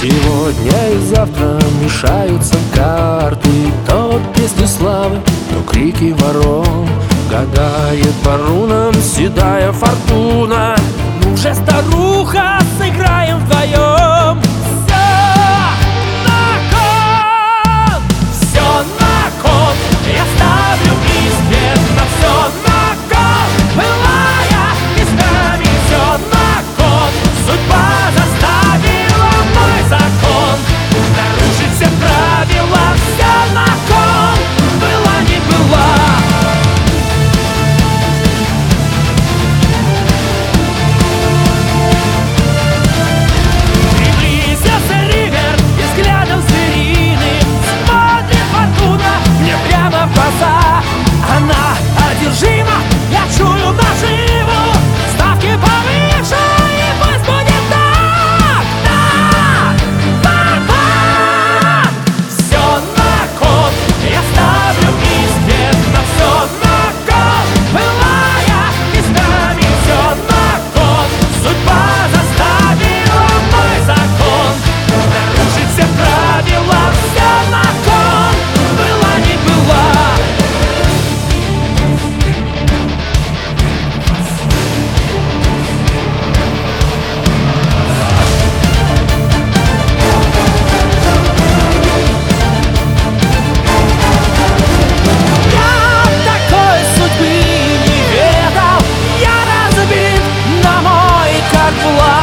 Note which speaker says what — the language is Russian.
Speaker 1: Сегодня и завтра мешаются карты То песни славы, то крики ворон. Гадает по рунам седая фортуна.
Speaker 2: Ну же, старуха, сыграем вдвоем alive.